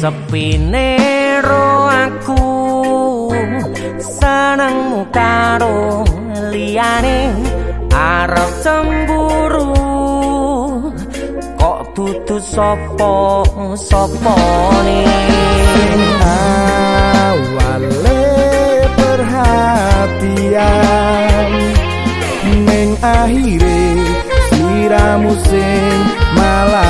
suwine ro aku seneng karo liyane arep cemburu. Kok dudu sapa sapa ne awale perhatian ning akhire siramu sing malah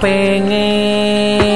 pengen